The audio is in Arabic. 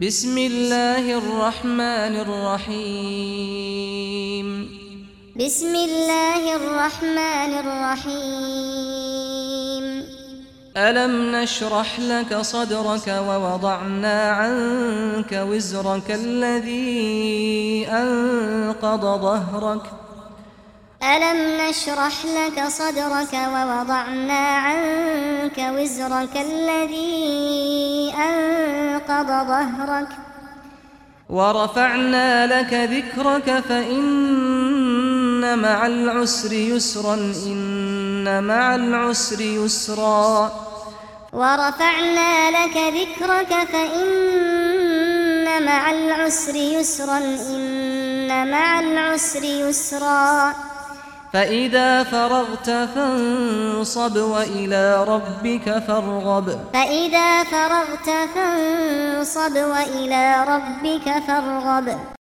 بسم الله الرحمن الرحيم بسم الله الرحمن الرحيم ألم نشرح لك صدرك ووضعنا عنك وزرك الذي أنقض ظهرك ألم نشرح لك صدرك ووضعنا عنك وزرك الذي أنقض ظهرك. ورفعنا لك ذكرك فإن مع العسر يسرا إن مع العسر يسرا. ورفعنا لك ذكرك فإن مع العسر يسرا إن مع العسر يسرا. فإذا فرغت فانصب وإلى ربك فارغب. فإذا فرغت فانصب وإلى ربك فارغب.